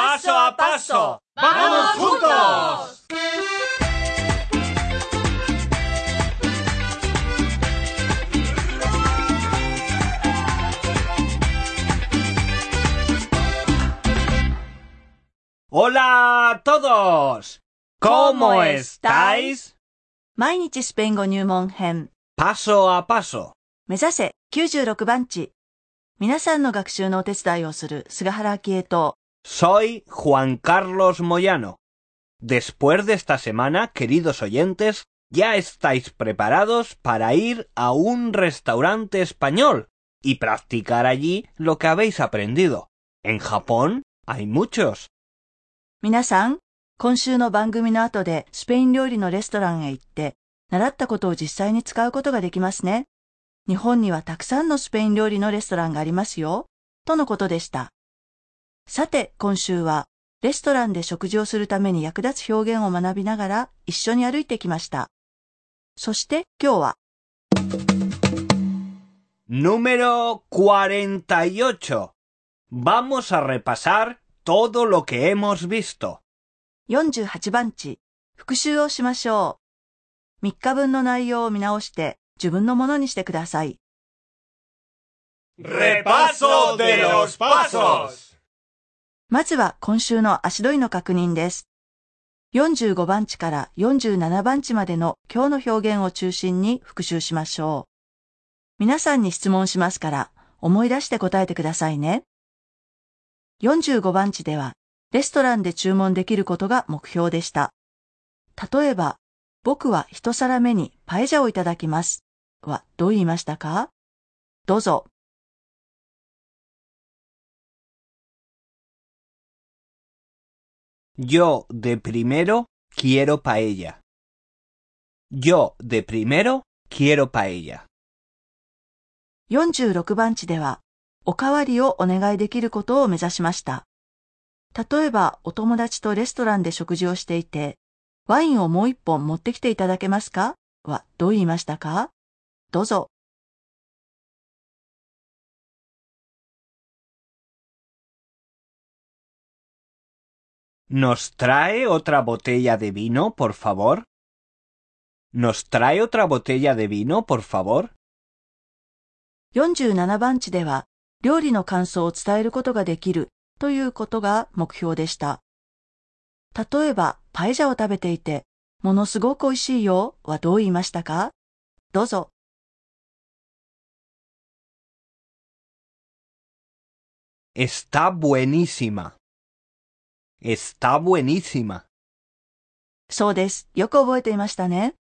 paso a paso. ¡Vamos juntos! Hola a todos. ¿Cómo estáis? 毎日スペイン語入門編。 Paso a paso. 目指せ96番地。皆さんの学習のお手伝いをする菅原昭恵と、 Soy Juan Carlos Moyano. Después de esta semana, queridos oyentes, ya estáis preparados para ir a un restaurante español y practicar allí lo que habéis aprendido. En Japón hay muchos. 皆さん、今週の番組の後でスペイン料理のレストランへ行って、習ったことを実際に使うことができますね。日本にはたくさんのスペイン料理のレストランがありますよ。とのことでした。 さて、今週は、レストランで食事をするために役立つ表現を学びながら一緒に歩いてきました。そして今日は、Número 48. Vamos a repasar todo lo que hemos visto. 48番地、復習をしましょう。3日分の内容を見直して自分のものにしてください。¡Repaso de los pasos! まずは今週の足取りの確認です。45番地から47番地までの今日の表現を中心に復習しましょう。皆さんに質問しますから思い出して答えてくださいね。45番地ではレストランで注文できることが目標でした。例えば、僕は一皿目にパエジャをいただきます。はどう言いましたか？どうぞ。Yo de primero quiero paella. Yo de primero quiero paella. 46番地では、おかわりをお願いできることを目指しました。例えば、お友達とレストランで食事をしていて、ワインをもう一本持ってきていただけますかはどう言いましたかどうぞ。¿Nos trae otra botella de vino, por favor? ¿Nos trae otra botella de vino, por favor? 47番地では、料理の感想を伝えることができるということが目標でした。例えば、パエジャを食べていて、ものすごく美味しいよはどう言いましたかどうぞ。Está buenísima. Está buenísima. そうです。よく覚えていましたね。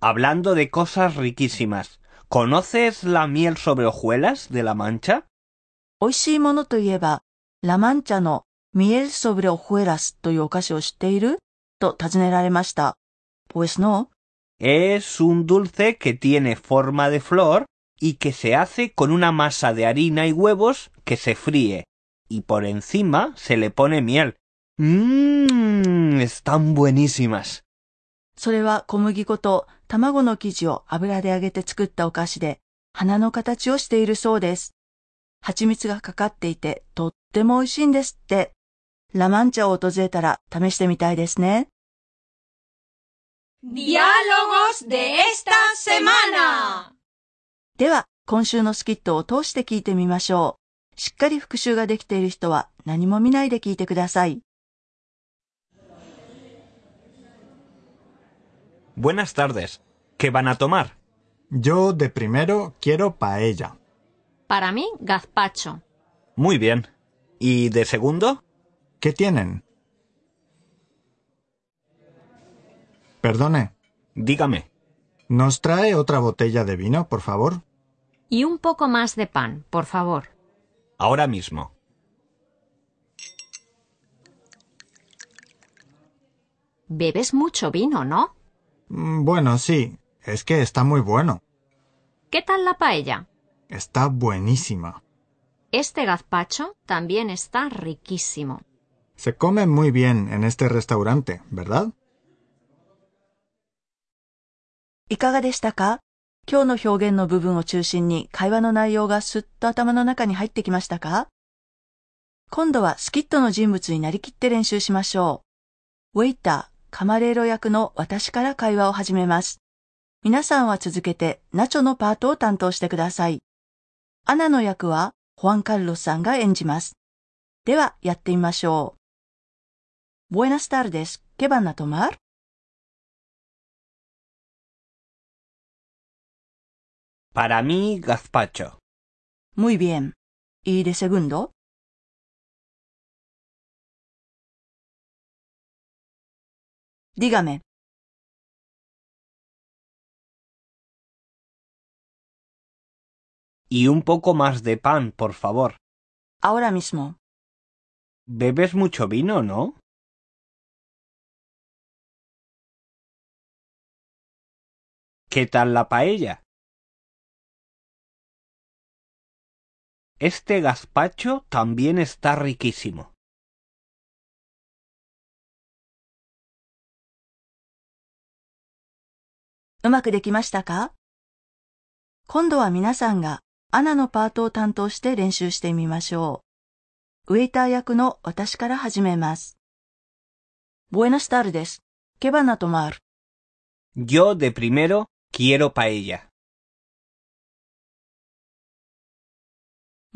Hablando de cosas riquísimas. ¿Conoces la miel sobre hojuelas de la Mancha? 美味しいものといえば、ラマンチャのミエルソブレオフエラスというお菓子を知っていると尋ねられました。Pues no. Es un dulce que tiene forma de flor y que se hace con una masa de harina y huevos que se fríe Y por encima se le pone miel. Mmm, están buenísimas. それは小麦粉と卵の生地を油で揚げて作ったお菓子で、花の形をしているそうです。蜂蜜がかかっていてとっても美味しいんですって。ラマンチャを訪れたら試してみたいですね。¡Diálogos de esta semana! では、今週のスキットを通して聞いてみましょう。しっかり復習ができている人は何も見ないで聞いてください。 Buenas tardes. ¿Qué van a tomar? Yo de primero quiero paella. Para mí, gazpacho. Muy bien. ¿Y de segundo? ¿Qué tienen? Perdone, Dígame. ¿nos trae otra botella de vino, por favor? Y un poco más de pan, por favor. Ahora mismo. Bebes mucho vino, ¿no? Mm, Bueno, sí, es que está muy bueno. ¿Qué tal la paella? Está buenísima. Este gazpacho también está riquísimo. Se come muy bien en este restaurante, ¿verdad? いかがでしたか 今日の表現の部分を中心に会話の内容がすっと頭の中に入ってきましたか？今度はスキットの人物になりきって練習しましょう。ウェイター、カマレーロ役の私から会話を始めます。皆さんは続けてナチョのパートを担当してください。アナの役はホアン・カルロスさんが演じます。では、やってみましょう。Buenas tardes. ¿Qué van a tomar? Para mí, gazpacho. Muy bien. ¿Y de segundo? Dígame. Y un poco más de pan, por favor. Ahora mismo. Bebes mucho vino, ¿no? ¿Qué tal la paella? Este gazpacho también está riquísimo. うまくできましたか今度は皆さんがアナのパートを担当して練習してみましょう。ウェイター役の私から始めます。Buenas tardes. ¿Qué van a tomar? Yo de primero quiero paella.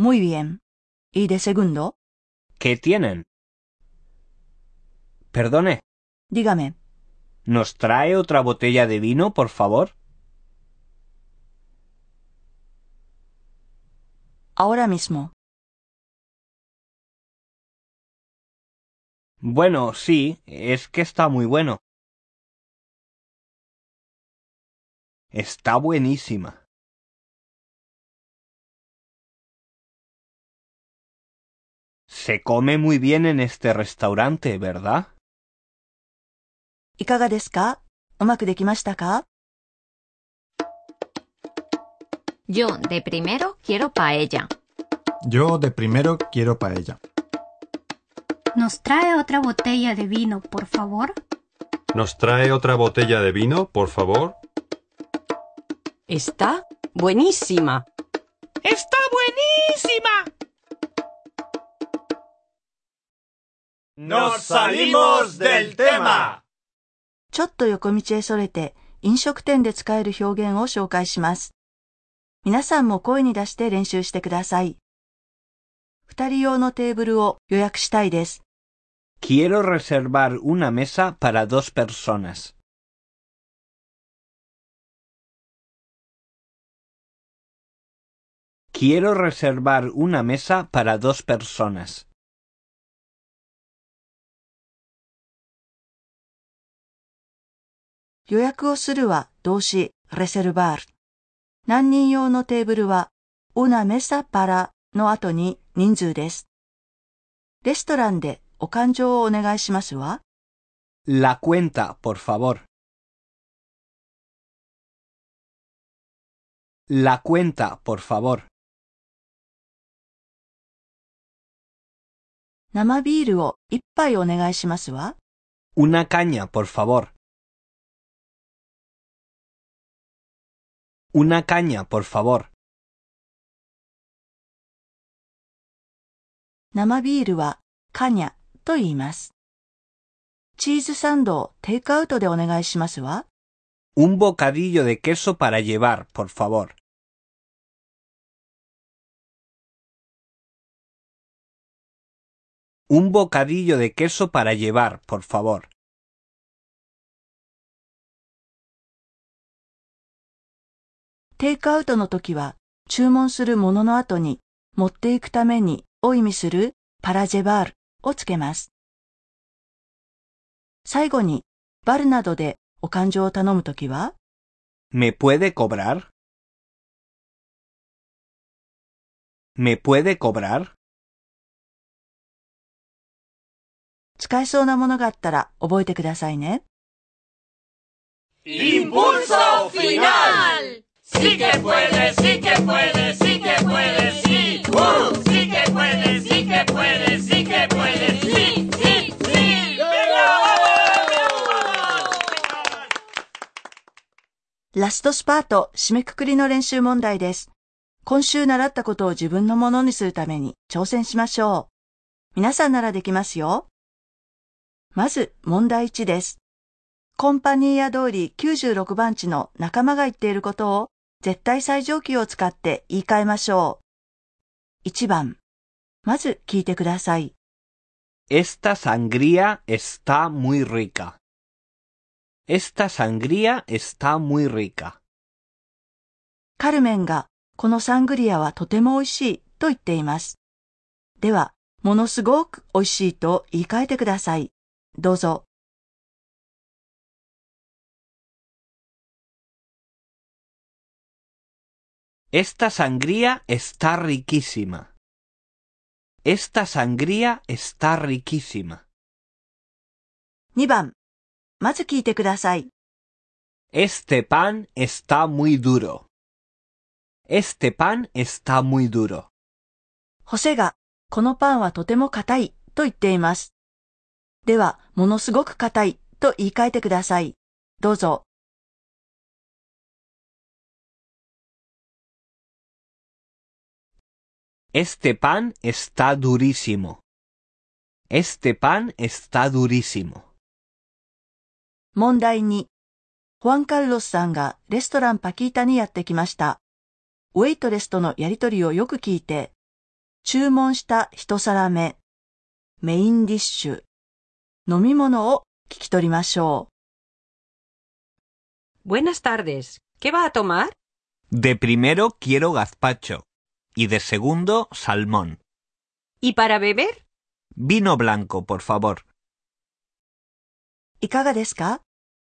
Muy bien. ¿Y de segundo? ¿Qué tienen? Perdone, Dígame. ¿nos trae otra botella de vino, por favor? Ahora mismo. Bueno, sí, es que está muy bueno. Está buenísima. Se come muy bien en este restaurante, ¿verdad? いかがですかうまくできましたか Yo de primero quiero paella. Yo de primero quiero paella. ¿Nos trae otra botella de vino, por favor? ¿Nos trae otra botella de vino, por favor? Está buenísima. ¡Está buenísima! ¡Nos salimos del tema! ちょっと横道へそれて飲食店で使える表現を紹介します。皆さんも声に出して練習してください。二人用のテーブルを予約したいです。Quiero reservar una mesa para dos personas. Quiero reservar una mesa para dos personas. 予約をするは動詞レセルバール。何人用のテーブルは una mesa para の後に人数です。レストランでお勘定をお願いしますわ。La cuenta, por favor. La cuenta, por favor. 生ビールを一杯お願いしますわ。Una caña, por favor. Una caña, por favor. 生ビールはカニャと言います。チーズサンドをテイクアウトでお願いしますわ。 Un bocadillo de queso para llevar, por favor. Un bocadillo de queso para llevar, por favor. テイクアウトの時は注文するものの後に持っていくためにを意味するパラジェバールをつけます。最後にバルなどでお勘定を頼むときは？¿Me puede cobrar? ¿Me puede cobrar? 使えそうなものがあったら覚えてくださいね。¡Impulso final! ¡Sí que puede, sí que puede, sí que puede, sí! ¡Uh! ¡Sí que puede, sí que puede, sí que puede, sí, sí, sí! ¡Venga, vamos! ラストスパート締めくくりの練習問題です。今週習ったことを自分のものにするために挑戦しましょう。皆さんならできますよ。まず問題1です。コンパニーア通り96番地の仲間が言っていることを絶対最上級を使って言い換えましょう。1番。まず聞いてください。Esta sangría está muy rica. Esta sangría está muy rica. カルメンがこのサングリアはとても美味しいと言っています。では、ものすごく美味しいと言い換えてください。どうぞ。Esta sangría está riquísima. Esta sangría está riquísima. 2番。まず聞いてください。Este pan está muy duro. Este pan está muy duro. ホセが、このパンはとても硬いと言っています。では、ものすごく硬いと言い換えてください。どうぞ。Este pan está durísimo. Este pan está durísimo. 問題2。フアン・カルロスさんがレストランパキータにやってきました。ウェイトレスとのやりとりをよく聞いて、注文した一皿目、メインディッシュ、飲み物を聞き取りましょ Buenas tardes. ¿Qué va a tomar? De primero quiero gazpacho y de segundo salmón. ¿Y para beber? Vino blanco, por favor. う。いかがですか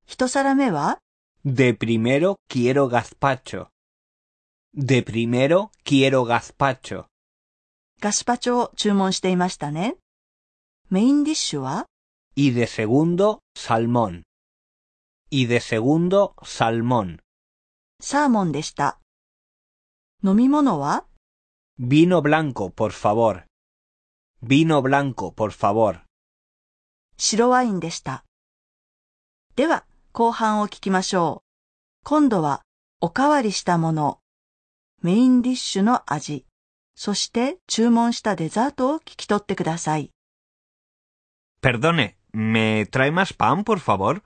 一皿目は De primero quiero gazpacho. De primero quiero gazpacho. ガスパチョを注文していましたね。メインディッシュは Y de segundo salmón. Y de segundo salmón. サーモンでした。飲み物は Vino blanco, por favor. Vino blanco, por favor. 白ワインでした。では、後半を聞きましょう。今度は、おかわりしたもの、メインディッシュの味、そして注文したデザートを聞き取ってください。Perdone, ¿me trae más pan, por favor?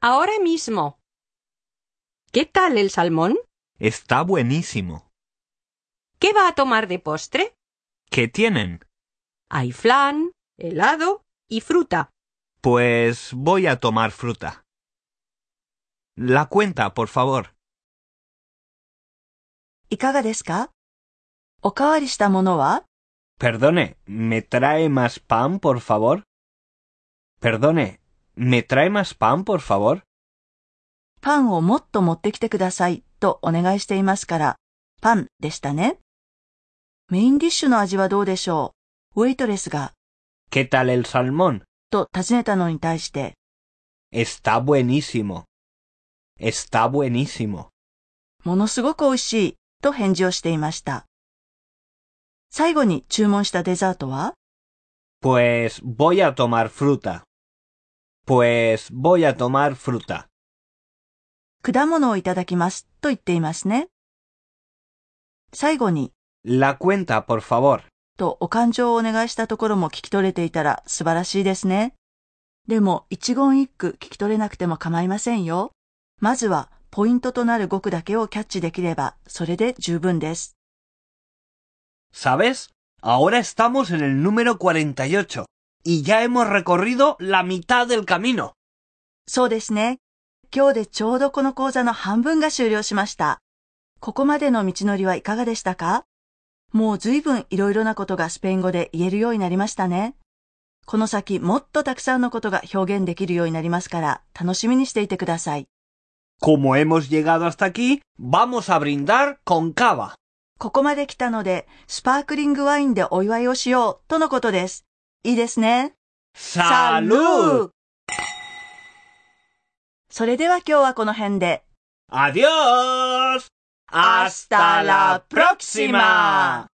Ahora mismo. ¿Qué tal el salmón? Está buenísimo. ¿Qué va a tomar de postre? ¿Qué tienen? Hay flan, helado y fruta. Pues voy a tomar fruta. La cuenta, por favor. いかがですかおかわりしたものは Perdone, ¿me trae más pan, por favor? Perdone, ¿me trae más pan, por favor? パンをもっと持ってきてくださいとお願いしていますから、パンでしたね。 メインディッシュの味はどうでしょう？ウェイトレスが、¿Qué tal el salmón? と尋ねたのに対して、Está buenísimo. Está buenísimo. ものすごく美味しいと返事をしていました。最後に注文したデザートは？Pues voy a tomar fruta. Pues voy a tomar fruta. 果物をいただきますと言っていますね。最後に La cuenta, por favor. とお感情をお願いしたところも聞き取れていたら素晴らしいですね。でも一言一句聞き取れなくても構いませんよ。まずはポイントとなる語句だけをキャッチできればそれで十分です。¿Sabes? Ahora estamos en el número 48 y ya hemos recorrido la mitad del camino. そうですね。今日でちょうどこの講座の半分が終了しました。ここまでの道のりはいかがでしたか？もう随分いろいろなことがスペイン語で言えるようになりましたね。この先もっとたくさんのことが表現できるようになりますから楽しみにしていてください。Como hemos llegado hasta aquí, vamos a brindar con cava. ここまで来たのでスパークリングワインでお祝いをしようとのことです。いいですね。¡Salud! それでは今日はこの辺で。¡Adiós! Hasta la próxima.